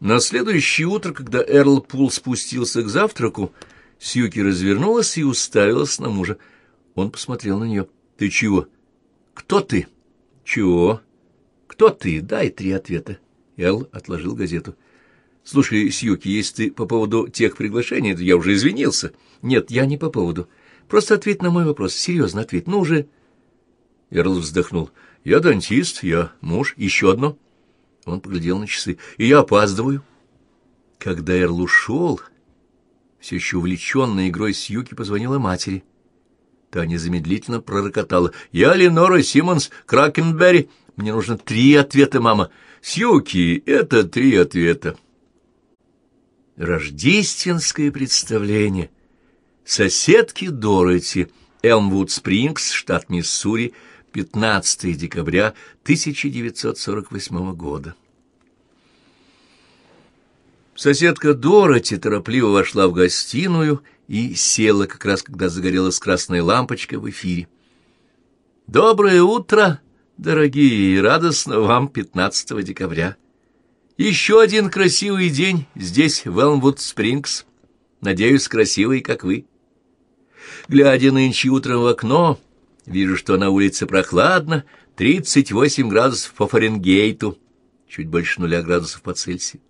На следующее утро, когда Эрл Пул спустился к завтраку, Сьюки развернулась и уставилась на мужа. Он посмотрел на нее. — Ты чего? — Кто ты? — Чего? — Кто ты? Дай три ответа. Эл отложил газету. — Слушай, Сьюки, если ты по поводу тех приглашений, то я уже извинился. — Нет, я не по поводу. Просто ответь на мой вопрос. Серьезно ответь. Ну уже... Эрл вздохнул. — Я дантист, я муж. Еще одно. Он поглядел на часы. — И я опаздываю. Когда Эрл ушел, все еще увлеченная игрой Сьюки позвонила матери. Та незамедлительно пророкотала. — Я Ленора Симмонс Кракенберри. Мне нужно три ответа, мама. — Сьюки, это три ответа. Рождественское представление. Соседки Дороти. Элмвуд Спрингс, штат Миссури, 15 декабря 1948 года. Соседка Дороти торопливо вошла в гостиную и села как раз, когда загорелась красная лампочка в эфире. «Доброе утро, дорогие, и радостно вам 15 декабря. Еще один красивый день здесь, в Элмвуд-Спрингс. Надеюсь, красивый, как вы. Глядя нынче утром в окно, вижу, что на улице прохладно, 38 градусов по Фаренгейту, чуть больше нуля градусов по Цельсию.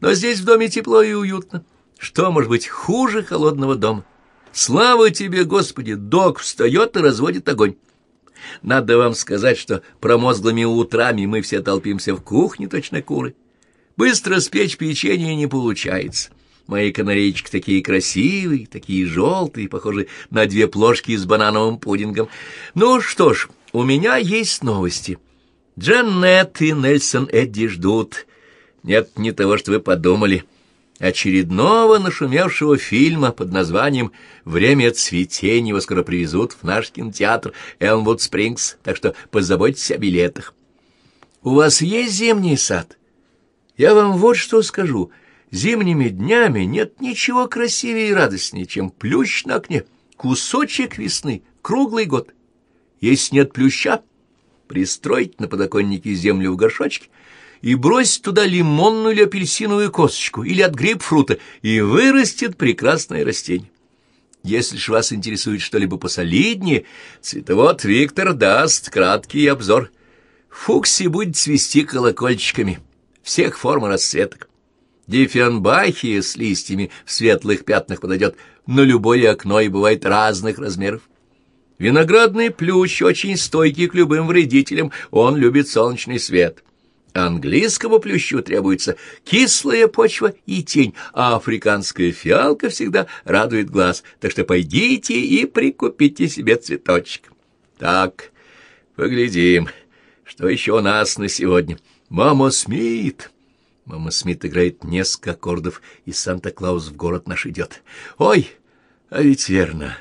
Но здесь в доме тепло и уютно. Что может быть хуже холодного дома? Слава тебе, Господи! Док встает и разводит огонь. Надо вам сказать, что промозглыми утрами мы все толпимся в кухне, точно куры. Быстро спечь печенье не получается. Мои канарейчики такие красивые, такие желтые, похожи на две плошки с банановым пудингом. Ну что ж, у меня есть новости. Джанет и Нельсон Эдди ждут. Нет, не того, что вы подумали. Очередного нашумевшего фильма под названием «Время цветения» его скоро привезут в наш кинотеатр Элмвуд Спрингс, так что позаботьтесь о билетах. У вас есть зимний сад? Я вам вот что скажу. Зимними днями нет ничего красивее и радостнее, чем плющ на окне. Кусочек весны, круглый год. Если нет плюща, пристроить на подоконнике землю в горшочке — и бросить туда лимонную или апельсиновую косточку, или от грейпфрута, и вырастет прекрасное растение. Если ж вас интересует что-либо посолиднее, цветовод Виктор даст краткий обзор. Фукси будет цвести колокольчиками всех форм и расцветок. Диффенбахия с листьями в светлых пятнах подойдет на любое окно и бывает разных размеров. Виноградный плющ очень стойкий к любым вредителям, он любит солнечный свет. Английскому плющу требуется кислая почва и тень, а африканская фиалка всегда радует глаз, так что пойдите и прикупите себе цветочек. Так, поглядим, что еще у нас на сегодня. Мама Смит. Мама Смит играет несколько аккордов, и Санта-Клаус в город наш идет. Ой, а ведь верно.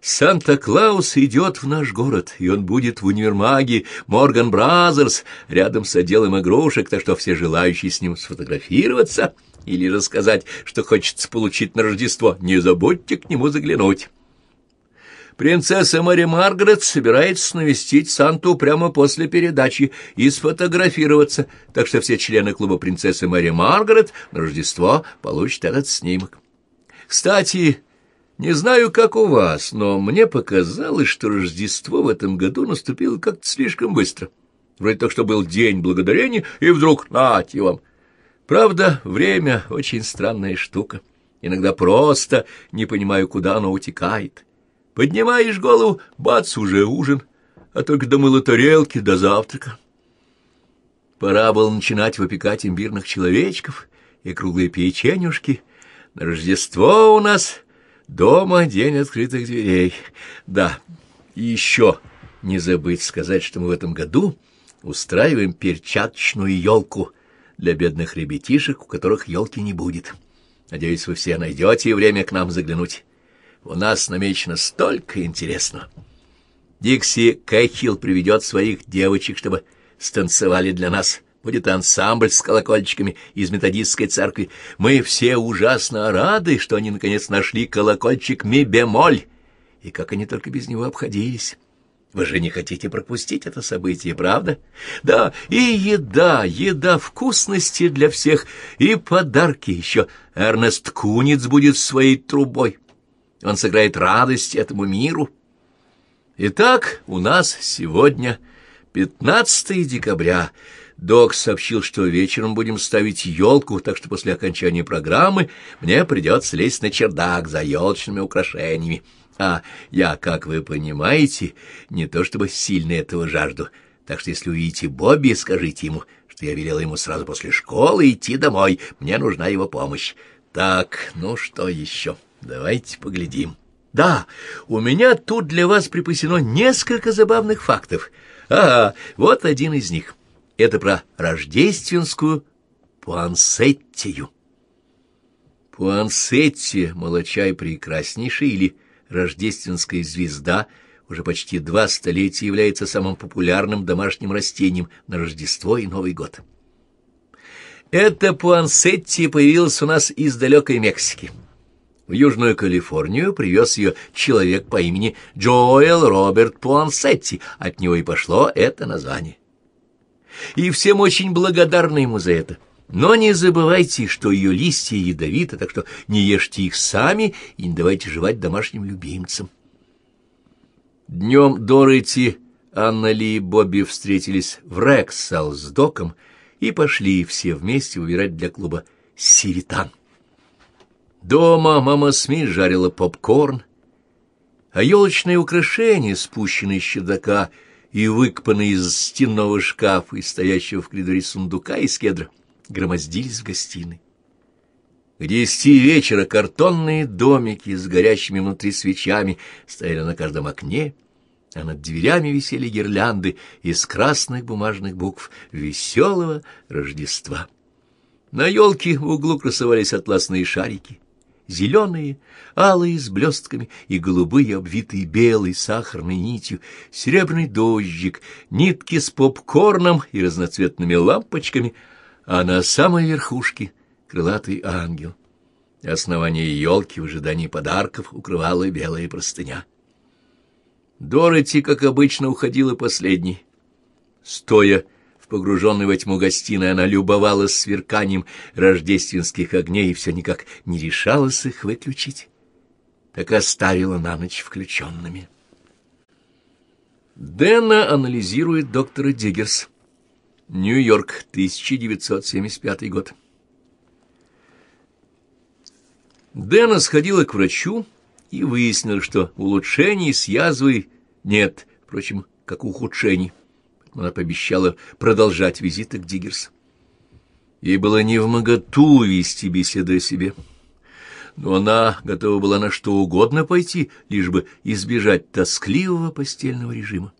Санта-Клаус идет в наш город, и он будет в универмаге Морган Бразерс рядом с отделом игрушек, так что все желающие с ним сфотографироваться или рассказать, что хочется получить на Рождество, не забудьте к нему заглянуть. Принцесса Мэри Маргарет собирается навестить Санту прямо после передачи и сфотографироваться, так что все члены клуба принцессы Мэри Маргарет на Рождество получат этот снимок. Кстати, не знаю, как у вас, но мне показалось, что Рождество в этом году наступило как-то слишком быстро. Вроде так, что был День Благодарения, и вдруг нате вам. Правда, время — очень странная штука. Иногда просто не понимаю, куда оно утекает. Поднимаешь голову — бац, уже ужин, а только домыла тарелки до завтрака. Пора было начинать выпекать имбирных человечков и круглые печенюшки. На Рождество у нас Дома день открытых дверей. Да, и еще не забыть сказать, что мы в этом году устраиваем перчаточную елку для бедных ребятишек, у которых елки не будет. Надеюсь, вы все найдете время к нам заглянуть. У нас намечено столько интересного. Дикси Кэхилл приведет своих девочек, чтобы станцевали для нас будет ансамбль с колокольчиками из методистской церкви. Мы все ужасно рады, что они наконец нашли колокольчик ми-бемоль, и как они только без него обходились. Вы же не хотите пропустить это событие, правда? Да, и еда, еда, вкусности для всех, и подарки еще. Эрнест Куниц будет своей трубой. Он сыграет радость этому миру. Итак, у нас сегодня 15 декабря. Док сообщил, что вечером будем ставить елку, так что после окончания программы мне придется лезть на чердак за елочными украшениями. А я, как вы понимаете, не то чтобы сильно этого жажду, так что если увидите Бобби, скажите ему, что я велела ему сразу после школы идти домой, мне нужна его помощь. Так, ну что еще? Давайте поглядим. Да, у меня тут для вас припасено несколько забавных фактов. Ага, вот один из них. Это про рождественскую пуансеттию. Пуансеттия, молочай прекраснейший или рождественская звезда уже почти два столетия является самым популярным домашним растением на Рождество и Новый год. Эта пуансеттия появилась у нас из далекой Мексики. В Южную Калифорнию привез ее человек по имени Джоэл Роберт Пуансетти, от него и пошло это название. И всем очень благодарны ему за это. Но не забывайте, что ее листья ядовиты, так что не ешьте их сами и не давайте жевать домашним любимцам. Днем Дороти, Анна Ли и Бобби встретились в Рексал с Доком и пошли все вместе выбирать для клуба «Сиритан». Дома мама Смит жарила попкорн, а елочные украшения, спущенные с чердака и выкопанные из стенного шкафа и стоящего в коридоре сундука из кедра, громоздились в гостиной. К десяти вечера картонные домики с горящими внутри свечами стояли на каждом окне, а над дверями висели гирлянды из красных бумажных букв «Веселого Рождества». На елке в углу красовались атласные шарики, зеленые, алые с блестками и голубые, обвитые белой сахарной нитью, серебряный дождик, нитки с попкорном и разноцветными лампочками — а на самой верхушке крылатый ангел. Основание елки в ожидании подарков укрывала белая простыня. Дороти, как обычно, уходила последней. Стоя в погруженной во тьму гостиной, она любовалась сверканием рождественских огней и все никак не решалась их выключить. Так оставила на ночь включенными. Дэна анализирует доктора Диггерс. Нью-Йорк, 1975 год. Дэна сходила к врачу и выяснила, что улучшений с язвой нет, впрочем, как ухудшений. Она пообещала продолжать визиты к Диггерс. Ей было не в моготу вести беседы о себе. Но она готова была на что угодно пойти, лишь бы избежать тоскливого постельного режима.